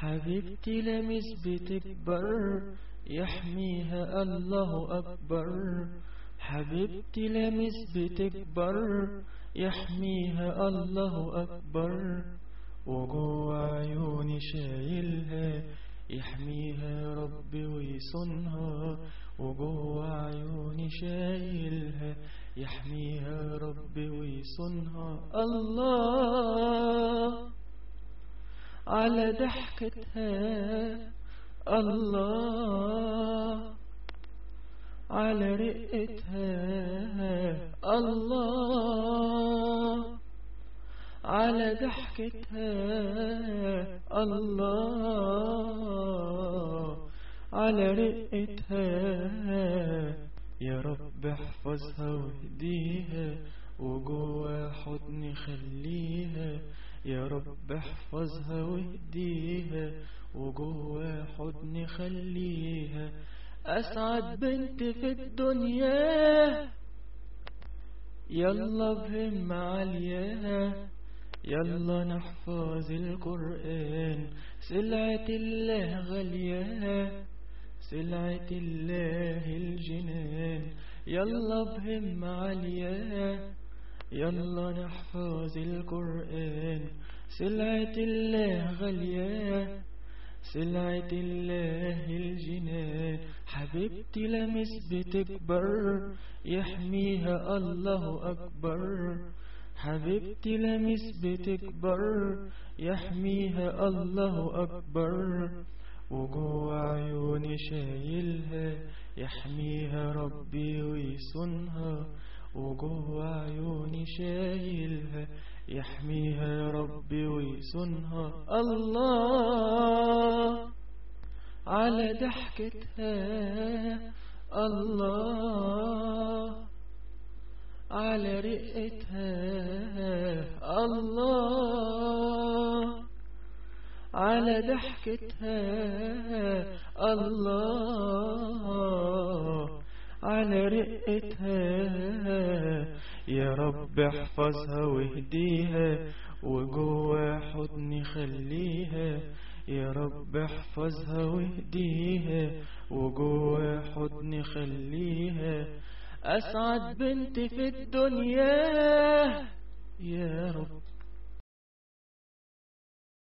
حبيبتي لمس بتكبر يحميها الله أكبر. حبيبتي لمس بتكبر يحميها الله أكبر. وجوه عيوني شايلها يحميها ربي ويصونها. وجوه عيوني شايلها يحميها ربي ويصونها. الله! على ضحكتها. الله على رقتها. الله على ضحكتها. الله على رقتها. يا رب احفظها واهديها وجوا حضني خليها. يا رب احفظها واهديها وجوا حضني خليها. أسعد بنت في الدنيا. يلا بهم عليها يلا نحفظ القرآن. سلعة الله غالية. سلعة الله الجنان. يلا بهم عليا يلا نحفظ القرآن. سلعة الله غالية سلعة الله الجنان. حبيبتي لمس بتكبر يحميها الله أكبر. حبيبتي لمس بتكبر يحميها الله أكبر. وجوه عيوني شايلها يحميها ربي ويصونها. وجوه عيوني شايلها يحميها ربي ويصونها. الله على ضحكتها. الله على رقتها. الله على ضحكتها. الله على رقتها يا رب احفظها واهديها وجوا حضني خليها. يا رب احفظها واهديها وجوا حضني خليها. أسعد بنت في الدنيا.